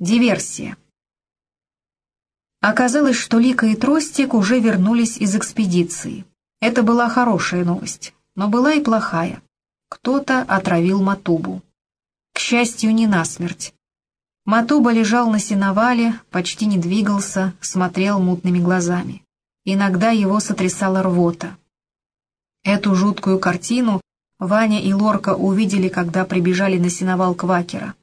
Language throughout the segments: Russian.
Диверсия. Оказалось, что Лика и Тростик уже вернулись из экспедиции. Это была хорошая новость, но была и плохая. Кто-то отравил Матубу. К счастью, не насмерть. Матуба лежал на сеновале, почти не двигался, смотрел мутными глазами. Иногда его сотрясала рвота. Эту жуткую картину Ваня и Лорка увидели, когда прибежали на сеновал Квакера.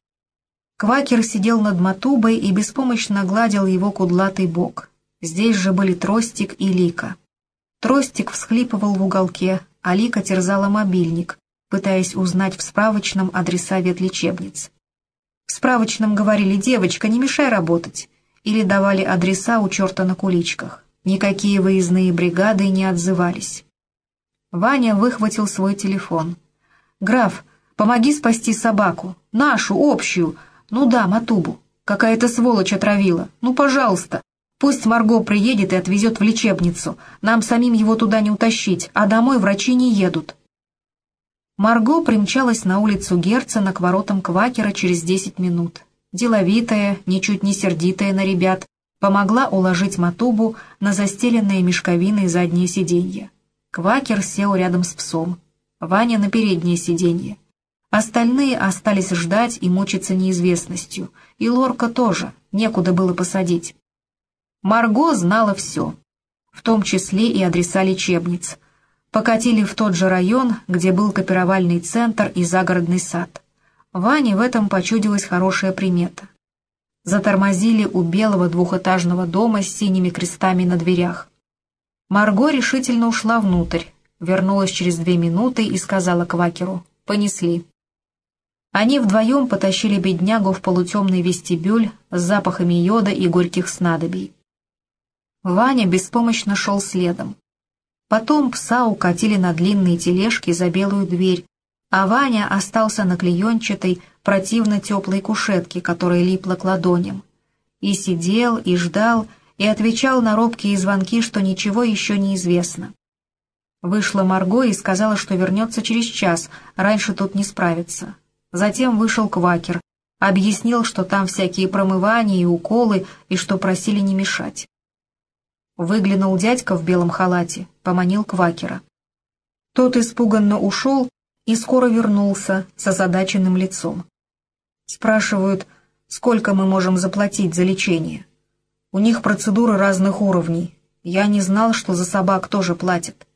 Квакер сидел над Матубой и беспомощно гладил его кудлатый бок. Здесь же были Тростик и Лика. Тростик всхлипывал в уголке, а Лика терзала мобильник, пытаясь узнать в справочном адреса ветлечебниц. В справочном говорили «девочка, не мешай работать» или давали адреса у черта на куличках. Никакие выездные бригады не отзывались. Ваня выхватил свой телефон. «Граф, помоги спасти собаку, нашу, общую, «Ну да, Матубу. Какая-то сволочь отравила. Ну, пожалуйста. Пусть Марго приедет и отвезет в лечебницу. Нам самим его туда не утащить, а домой врачи не едут». Марго примчалась на улицу Герцена к воротам Квакера через десять минут. Деловитая, ничуть не сердитая на ребят, помогла уложить Матубу на застеленное мешковиной заднее сиденье. Квакер сел рядом с псом. Ваня на переднее сиденье. Остальные остались ждать и мучиться неизвестностью, и Лорка тоже, некуда было посадить. Марго знала все, в том числе и адреса лечебниц. Покатили в тот же район, где был копировальный центр и загородный сад. Ване в этом почудилась хорошая примета. Затормозили у белого двухэтажного дома с синими крестами на дверях. Марго решительно ушла внутрь, вернулась через две минуты и сказала Квакеру «Понесли». Они вдвоем потащили беднягу в полутемный вестибюль с запахами йода и горьких снадобий. Ваня беспомощно шел следом. Потом пса укатили на длинные тележки за белую дверь, а Ваня остался на клеенчатой, противно теплой кушетке, которая липла к ладоням. И сидел, и ждал, и отвечал на робкие звонки, что ничего еще не известно. Вышла Марго и сказала, что вернется через час, раньше тут не справится. Затем вышел Квакер, объяснил, что там всякие промывания и уколы, и что просили не мешать. Выглянул дядька в белом халате, поманил Квакера. Тот испуганно ушел и скоро вернулся с озадаченным лицом. Спрашивают, сколько мы можем заплатить за лечение. У них процедуры разных уровней. Я не знал, что за собак тоже платят.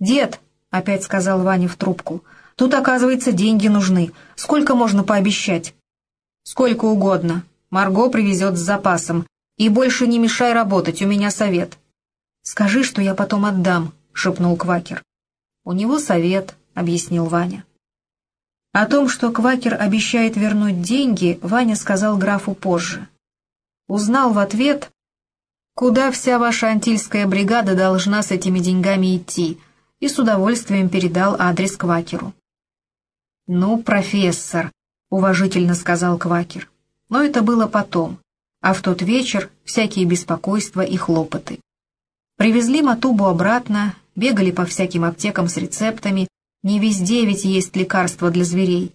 «Дед», — опять сказал Ваня в трубку, — Тут, оказывается, деньги нужны. Сколько можно пообещать? Сколько угодно. Марго привезет с запасом. И больше не мешай работать, у меня совет. Скажи, что я потом отдам, шепнул Квакер. У него совет, объяснил Ваня. О том, что Квакер обещает вернуть деньги, Ваня сказал графу позже. Узнал в ответ, куда вся ваша антильская бригада должна с этими деньгами идти, и с удовольствием передал адрес Квакеру. «Ну, профессор», — уважительно сказал Квакер. Но это было потом, а в тот вечер всякие беспокойства и хлопоты. Привезли Матубу обратно, бегали по всяким аптекам с рецептами, не везде ведь есть лекарства для зверей.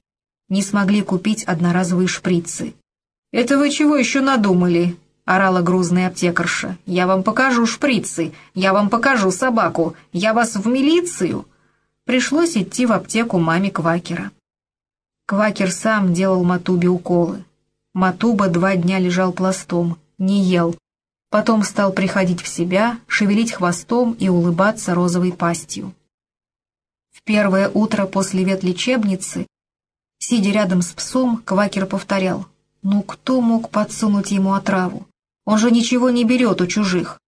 Не смогли купить одноразовые шприцы. «Это вы чего еще надумали?» — орала грузная аптекарша. «Я вам покажу шприцы, я вам покажу собаку, я вас в милицию!» Пришлось идти в аптеку маме Квакера. Квакер сам делал Матубе уколы. Матуба два дня лежал пластом, не ел. Потом стал приходить в себя, шевелить хвостом и улыбаться розовой пастью. В первое утро после ветлечебницы, сидя рядом с псом, Квакер повторял, «Ну кто мог подсунуть ему отраву? Он же ничего не берет у чужих».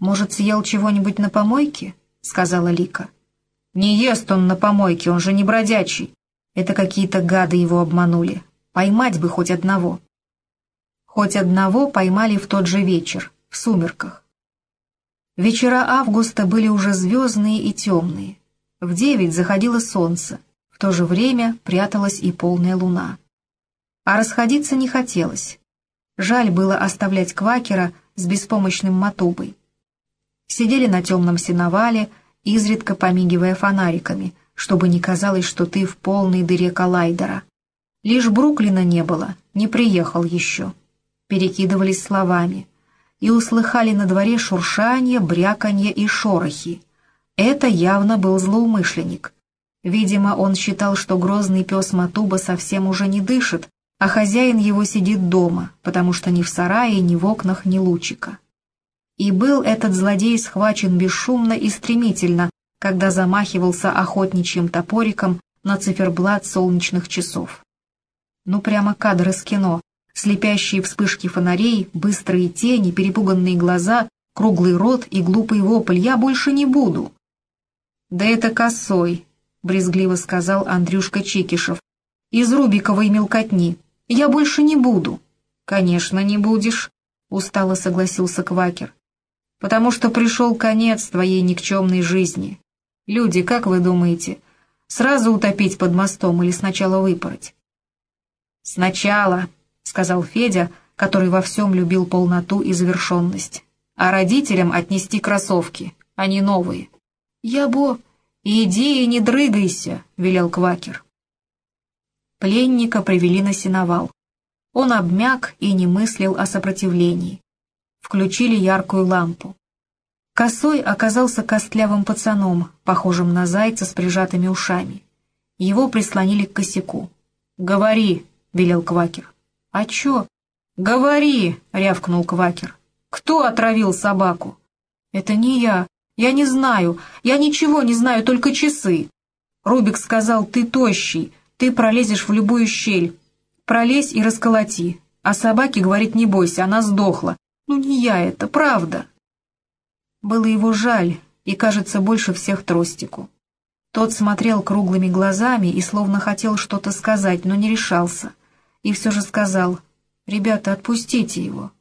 «Может, съел чего-нибудь на помойке?» — сказала Лика. «Не ест он на помойке, он же не бродячий. Это какие-то гады его обманули. Поймать бы хоть одного. Хоть одного поймали в тот же вечер, в сумерках. Вечера августа были уже звездные и темные. В девять заходило солнце, в то же время пряталась и полная луна. А расходиться не хотелось. Жаль было оставлять Квакера с беспомощным Матубой. Сидели на темном сеновале, изредка помигивая фонариками — чтобы не казалось, что ты в полной дыре коллайдера. Лишь Бруклина не было, не приехал еще. Перекидывались словами. И услыхали на дворе шуршание, бряканье и шорохи. Это явно был злоумышленник. Видимо, он считал, что грозный пес Матуба совсем уже не дышит, а хозяин его сидит дома, потому что ни в сарае, ни в окнах, ни лучика. И был этот злодей схвачен бесшумно и стремительно, когда замахивался охотничьим топориком на циферблат солнечных часов. Ну прямо кадр из кино. Слепящие вспышки фонарей, быстрые тени, перепуганные глаза, круглый рот и глупый вопль «Я больше не буду!» «Да это косой», — брезгливо сказал Андрюшка Чикишев. «Из Рубиковой мелкотни. Я больше не буду». «Конечно, не будешь», — устало согласился Квакер. «Потому что пришел конец твоей никчемной жизни. Люди, как вы думаете, сразу утопить под мостом или сначала выпороть?» «Сначала», — сказал Федя, который во всем любил полноту и завершенность, «а родителям отнести кроссовки, не новые». «Я бо...» «Иди и не дрыгайся», — велел Квакер. Пленника привели на сеновал. Он обмяк и не мыслил о сопротивлении. Включили яркую лампу. Косой оказался костлявым пацаном, похожим на зайца с прижатыми ушами. Его прислонили к косяку. «Говори», велел Квакер. «А чё?» «Говори!» — рявкнул Квакер. «Кто отравил собаку?» «Это не я. Я не знаю. Я ничего не знаю, только часы». Рубик сказал, «Ты тощий, ты пролезешь в любую щель. Пролезь и расколоти». А собаке говорит, «Не бойся, она сдохла». «Ну не я это, правда». Было его жаль, и, кажется, больше всех тростику. Тот смотрел круглыми глазами и словно хотел что-то сказать, но не решался — и все же сказал, «Ребята, отпустите его».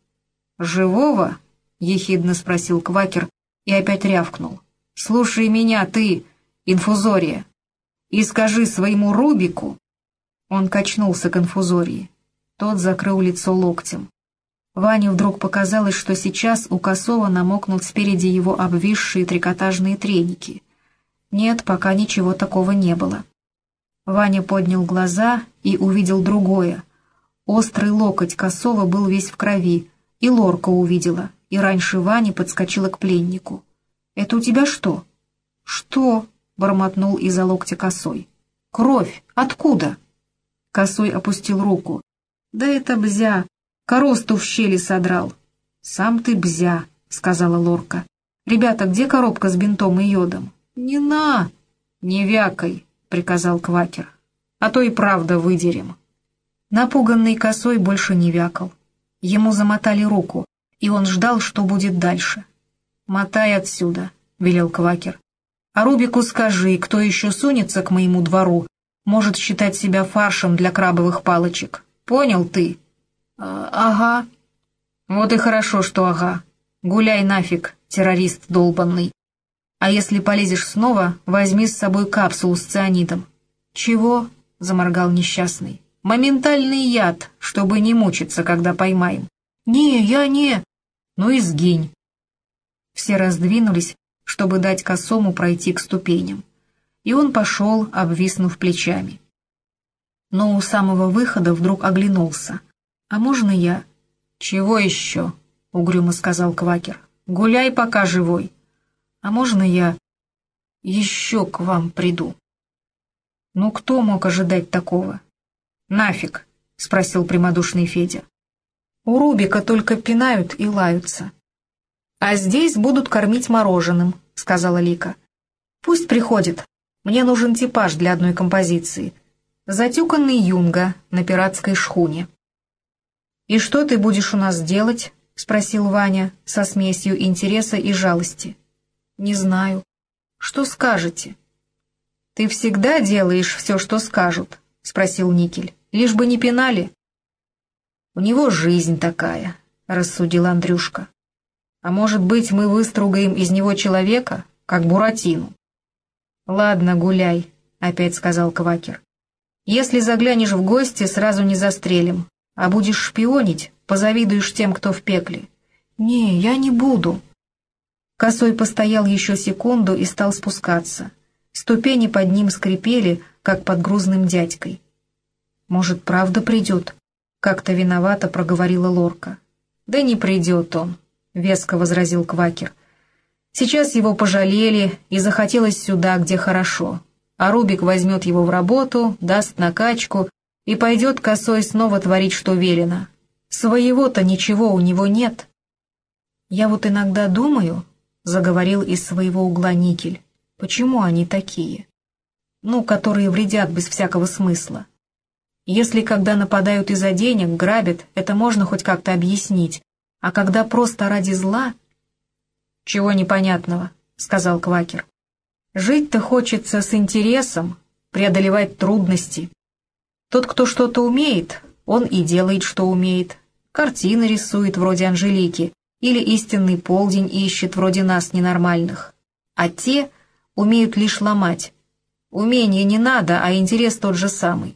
«Живого?» — ехидно спросил Квакер и опять рявкнул. «Слушай меня, ты, инфузория, и скажи своему Рубику...» Он качнулся к инфузории. Тот закрыл лицо локтем. Ване вдруг показалось, что сейчас у Косова намокнут спереди его обвисшие трикотажные треники. Нет, пока ничего такого не было. Ваня поднял глаза и увидел другое — Острый локоть Косова был весь в крови, и Лорка увидела, и раньше Вани подскочила к пленнику. «Это у тебя что?» «Что?» — бормотнул из-за локтя Косой. «Кровь! Откуда?» Косой опустил руку. «Да это бзя! Коросту в щели содрал!» «Сам ты бзя!» — сказала Лорка. «Ребята, где коробка с бинтом и йодом?» «Не на!» «Не вякай!» — приказал Квакер. «А то и правда выдерем!» Напуганный косой больше не вякал. Ему замотали руку, и он ждал, что будет дальше. «Мотай отсюда», — велел Квакер. «А Рубику скажи, кто еще сунется к моему двору, может считать себя фаршем для крабовых палочек. Понял ты?» А, «Ага». «Вот и хорошо, что ага. Гуляй нафиг, террорист долбанный. А если полезешь снова, возьми с собой капсулу с цианидом». «Чего?» — заморгал несчастный. Моментальный яд, чтобы не мучиться, когда поймаем. Не, я не. Ну и сгинь. Все раздвинулись, чтобы дать косому пройти к ступеням. И он пошел, обвиснув плечами. Но у самого выхода вдруг оглянулся. «А можно я?» «Чего еще?» — угрюмо сказал Квакер. «Гуляй, пока живой. А можно я еще к вам приду?» Ну, кто мог ожидать такого? «Нафиг?» — спросил прямодушный Федя. «У Рубика только пинают и лаются». «А здесь будут кормить мороженым», — сказала Лика. «Пусть приходит. Мне нужен типаж для одной композиции. Затюканный юнга на пиратской шхуне». «И что ты будешь у нас делать?» — спросил Ваня со смесью интереса и жалости. «Не знаю. Что скажете?» «Ты всегда делаешь все, что скажут», — спросил Никель. «Лишь бы не пинали». «У него жизнь такая», — рассудил Андрюшка. «А может быть, мы выстругаем из него человека, как Буратину?» «Ладно, гуляй», — опять сказал Квакер. «Если заглянешь в гости, сразу не застрелим, а будешь шпионить, позавидуешь тем, кто в пекле». «Не, я не буду». Косой постоял еще секунду и стал спускаться. Ступени под ним скрипели, как под грузным дядькой. Может, правда придет?» — как-то виновато проговорила Лорка. «Да не придет он», — веско возразил Квакер. «Сейчас его пожалели и захотелось сюда, где хорошо. А Рубик возьмет его в работу, даст накачку и пойдет косой снова творить, что велено. Своего-то ничего у него нет». «Я вот иногда думаю», — заговорил из своего угла Никель, — «почему они такие?» «Ну, которые вредят без всякого смысла. Если когда нападают из-за денег, грабят, это можно хоть как-то объяснить. А когда просто ради зла... «Чего непонятного», — сказал Квакер. «Жить-то хочется с интересом, преодолевать трудности. Тот, кто что-то умеет, он и делает, что умеет. Картины рисует вроде Анжелики, или истинный полдень ищет вроде нас ненормальных. А те умеют лишь ломать. Умение не надо, а интерес тот же самый.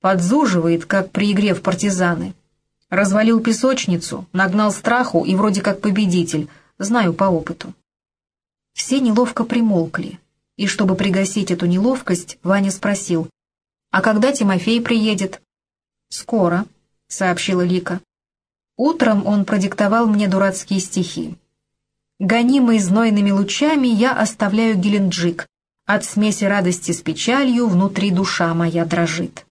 Подзуживает, как при игре в партизаны. Развалил песочницу, нагнал страху и вроде как победитель, знаю по опыту. Все неловко примолкли, и чтобы пригасить эту неловкость, Ваня спросил, «А когда Тимофей приедет?» «Скоро», — сообщила Лика. Утром он продиктовал мне дурацкие стихи. Гонимый знойными лучами я оставляю Геленджик. От смеси радости с печалью внутри душа моя дрожит.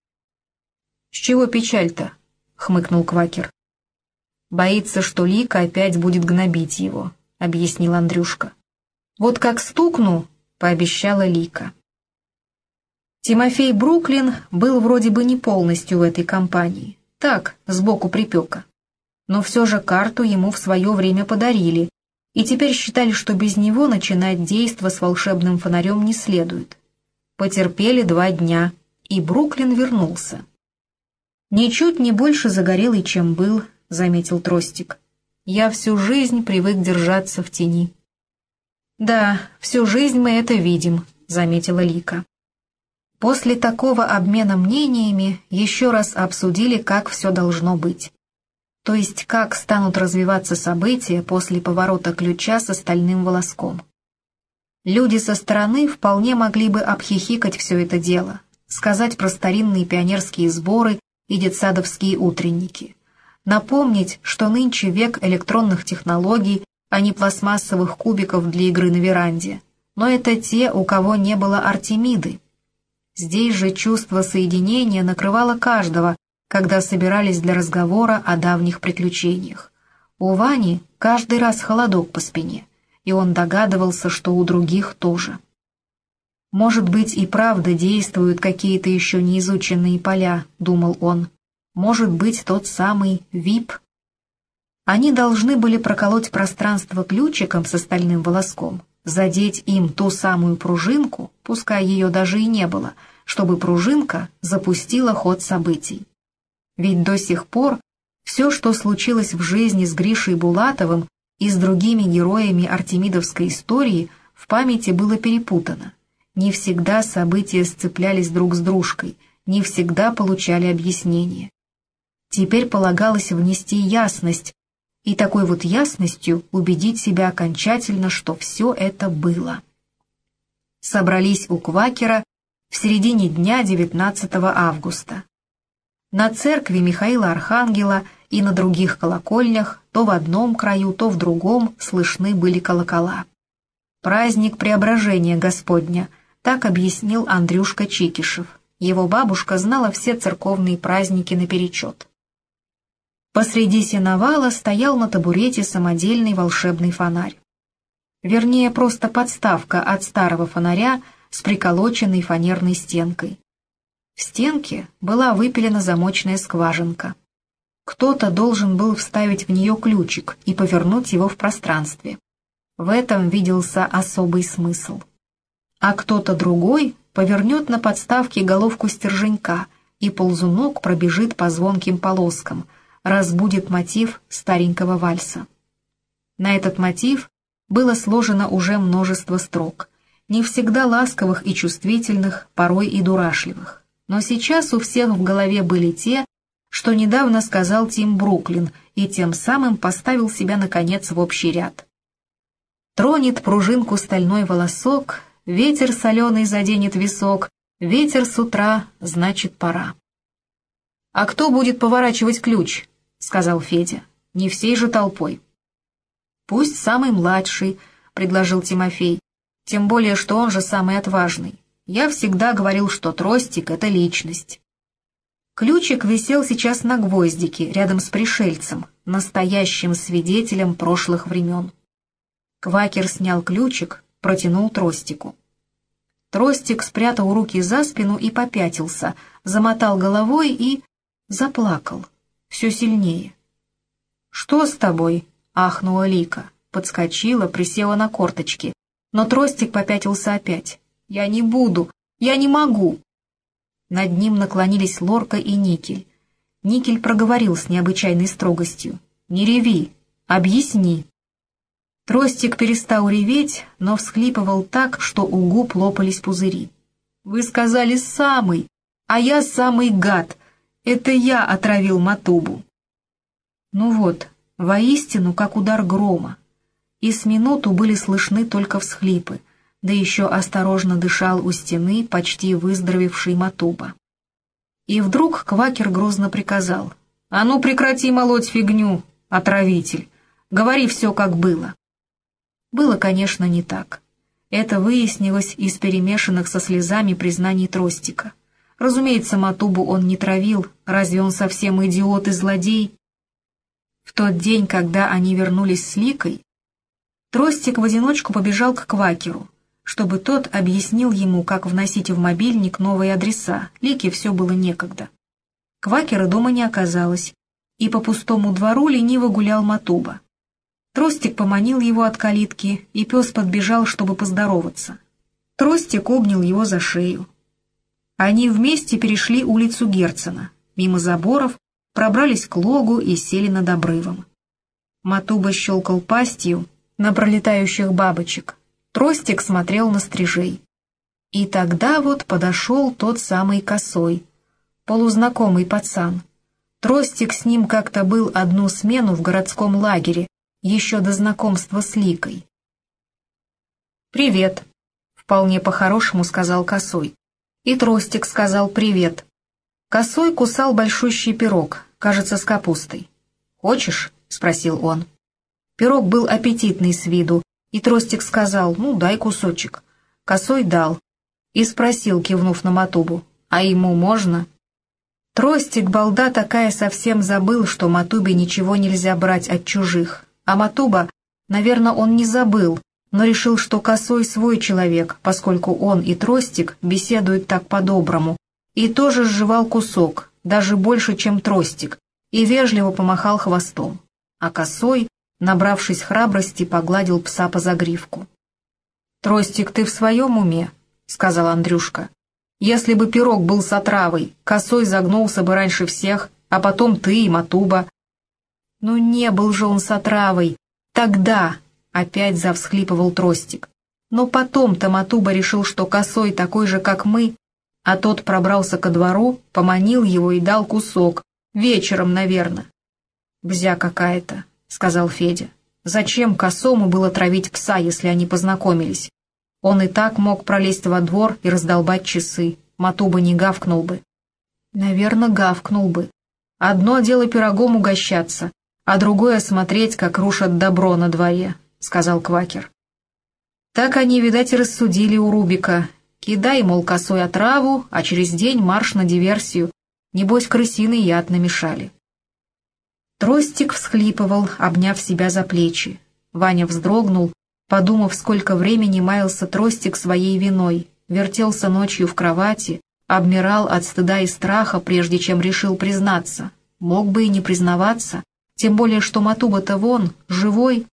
«С чего печаль-то?» — хмыкнул Квакер. «Боится, что Лика опять будет гнобить его», — объяснил Андрюшка. «Вот как стукну», — пообещала Лика. Тимофей Бруклин был вроде бы не полностью в этой компании. Так, сбоку припека. Но все же карту ему в свое время подарили, и теперь считали, что без него начинать действо с волшебным фонарем не следует. Потерпели два дня, и Бруклин вернулся. «Ничуть не больше загорелый, чем был», — заметил Тростик. «Я всю жизнь привык держаться в тени». «Да, всю жизнь мы это видим», — заметила Лика. После такого обмена мнениями еще раз обсудили, как все должно быть. То есть, как станут развиваться события после поворота ключа с остальным волоском. Люди со стороны вполне могли бы обхихикать все это дело, сказать про старинные пионерские сборы и детсадовские утренники. Напомнить, что нынче век электронных технологий, а не пластмассовых кубиков для игры на веранде. Но это те, у кого не было Артемиды. Здесь же чувство соединения накрывало каждого, когда собирались для разговора о давних приключениях. У Вани каждый раз холодок по спине, и он догадывался, что у других тоже. «Может быть, и правда действуют какие-то еще неизученные поля», — думал он. «Может быть, тот самый ВИП». Они должны были проколоть пространство ключиком с остальным волоском, задеть им ту самую пружинку, пускай ее даже и не было, чтобы пружинка запустила ход событий. Ведь до сих пор все, что случилось в жизни с Гришей Булатовым и с другими героями Артемидовской истории, в памяти было перепутано. Не всегда события сцеплялись друг с дружкой, не всегда получали объяснение. Теперь полагалось внести ясность, и такой вот ясностью убедить себя окончательно, что все это было. Собрались у Квакера в середине дня 19 августа. На церкви Михаила Архангела и на других колокольнях то в одном краю, то в другом слышны были колокола. Праздник Преображения Господня — так объяснил Андрюшка Чикишев. Его бабушка знала все церковные праздники наперечет. Посреди сеновала стоял на табурете самодельный волшебный фонарь. Вернее, просто подставка от старого фонаря с приколоченной фанерной стенкой. В стенке была выпилена замочная скважинка. Кто-то должен был вставить в нее ключик и повернуть его в пространстве. В этом виделся особый смысл а кто-то другой повернет на подставке головку стерженька, и ползунок пробежит по звонким полоскам, разбудит мотив старенького вальса. На этот мотив было сложено уже множество строк, не всегда ласковых и чувствительных, порой и дурашливых. Но сейчас у всех в голове были те, что недавно сказал Тим Бруклин и тем самым поставил себя, наконец, в общий ряд. Тронет пружинку стальной волосок, Ветер соленый заденет висок, ветер с утра, значит, пора. «А кто будет поворачивать ключ?» — сказал Федя. «Не всей же толпой». «Пусть самый младший», — предложил Тимофей. «Тем более, что он же самый отважный. Я всегда говорил, что тростик — это личность». Ключик висел сейчас на гвоздике, рядом с пришельцем, настоящим свидетелем прошлых времен. Квакер снял ключик, протянул тростику. Тростик спрятал руки за спину и попятился, замотал головой и... заплакал. Все сильнее. «Что с тобой?» — ахнула Лика. Подскочила, присела на корточки. Но тростик попятился опять. «Я не буду! Я не могу!» Над ним наклонились Лорка и Никель. Никель проговорил с необычайной строгостью. «Не реви! Объясни!» Тростик перестал реветь, но всхлипывал так, что у губ лопались пузыри. «Вы сказали «самый», а я самый гад. Это я отравил Матубу». Ну вот, воистину, как удар грома. И с минуту были слышны только всхлипы, да еще осторожно дышал у стены почти выздоровевший Матуба. И вдруг Квакер грозно приказал. «А ну прекрати молоть фигню, отравитель! Говори все, как было!» Было, конечно, не так. Это выяснилось из перемешанных со слезами признаний Тростика. Разумеется, Матубу он не травил, разве он совсем идиот и злодей? В тот день, когда они вернулись с Ликой, Тростик в одиночку побежал к Квакеру, чтобы тот объяснил ему, как вносить в мобильник новые адреса, Лике все было некогда. Квакера дома не оказалось, и по пустому двору лениво гулял Матуба. Тростик поманил его от калитки, и пес подбежал, чтобы поздороваться. Тростик обнял его за шею. Они вместе перешли улицу Герцена, мимо заборов, пробрались к логу и сели над обрывом. Матуба щелкал пастью на пролетающих бабочек. Тростик смотрел на стрижей. И тогда вот подошел тот самый косой, полузнакомый пацан. Тростик с ним как-то был одну смену в городском лагере, еще до знакомства с Ликой. «Привет», — вполне по-хорошему сказал Косой. И Тростик сказал «привет». Косой кусал большущий пирог, кажется, с капустой. «Хочешь?» — спросил он. Пирог был аппетитный с виду, и Тростик сказал «ну, дай кусочек». Косой дал и спросил, кивнув на Матубу, «а ему можно?» Тростик, балда такая, совсем забыл, что Матубе ничего нельзя брать от чужих, а Матуба, наверное, он не забыл, но решил, что Косой свой человек, поскольку он и Тростик беседуют так по-доброму, и тоже сживал кусок, даже больше, чем Тростик, и вежливо помахал хвостом. А Косой, набравшись храбрости, погладил пса по загривку. «Тростик, ты в своем уме?» — сказал Андрюшка. «Если бы пирог был с отравой, Косой загнулся бы раньше всех, а потом ты и Матуба, ну не был же он с отравой. Тогда опять завсхлипывал тростик. Но потом Таматуба решил, что косой такой же, как мы, а тот пробрался ко двору, поманил его и дал кусок. Вечером, наверное. «Бзя какая-то», — сказал Федя. «Зачем косому было травить пса, если они познакомились? Он и так мог пролезть во двор и раздолбать часы. Матуба не гавкнул бы». «Наверное, гавкнул бы. Одно дело пирогом угощаться, а другое смотреть, как рушат добро на дворе», — сказал Квакер. Так они, видать, и рассудили у Рубика. Кидай, мол, косой отраву, а через день марш на диверсию. Небось, крысиный яд намешали. Тростик всхлипывал, обняв себя за плечи. Ваня вздрогнул, подумав, сколько времени маялся Тростик своей виной, вертелся ночью в кровати, обмирал от стыда и страха, прежде чем решил признаться. Мог бы и не признаваться, тем более, что Матуба-то вон, живой.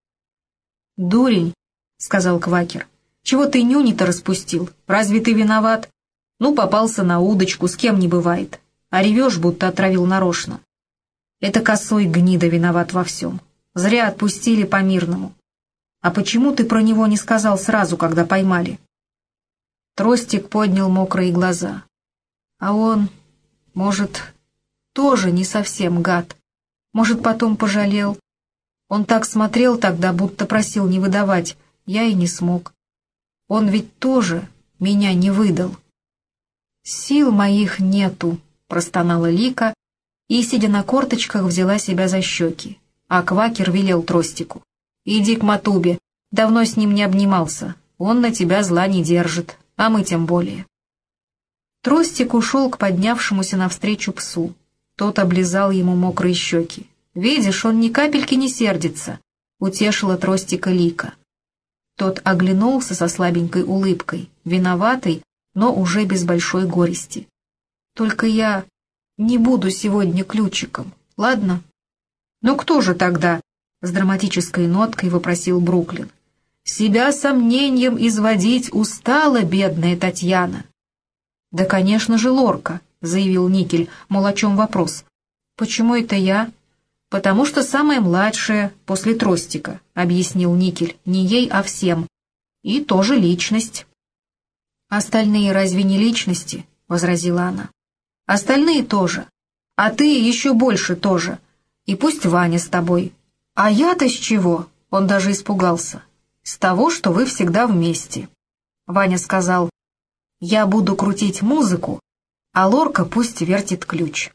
«Дурень», — сказал Квакер, — «чего ты нюни-то распустил? Разве ты виноват? Ну, попался на удочку, с кем не бывает. А ревешь, будто отравил нарочно. Это косой гнида виноват во всем. Зря отпустили по-мирному. А почему ты про него не сказал сразу, когда поймали?» Тростик поднял мокрые глаза. А он, может, тоже не совсем гад. Может, потом пожалел. Он так смотрел тогда, будто просил не выдавать. Я и не смог. Он ведь тоже меня не выдал. «Сил моих нету», — простонала Лика, и, сидя на корточках, взяла себя за щеки. А Квакер велел Тростику. «Иди к Матубе, давно с ним не обнимался, он на тебя зла не держит, а мы тем более». Тростик ушел к поднявшемуся навстречу псу. Тот облизал ему мокрые щеки. «Видишь, он ни капельки не сердится», — утешила Тростика Лика. Тот оглянулся со слабенькой улыбкой, виноватый, но уже без большой горести. «Только я не буду сегодня ключиком, ладно?» «Ну кто же тогда?» — с драматической ноткой вопросил Бруклин. «Себя сомнением изводить устала бедная Татьяна». «Да, конечно же, Лорка», — заявил Никель, мол, о вопрос. «Почему это я?» «Потому что самая младшая, после Тростика», — объяснил Никель, — «не ей, а всем. И тоже личность». «Остальные разве не личности?» — возразила она. «Остальные тоже. А ты еще больше тоже. И пусть Ваня с тобой. А я-то с чего?» Он даже испугался. «С того, что вы всегда вместе». Ваня сказал, «Я буду крутить музыку, а Лорка пусть вертит ключ».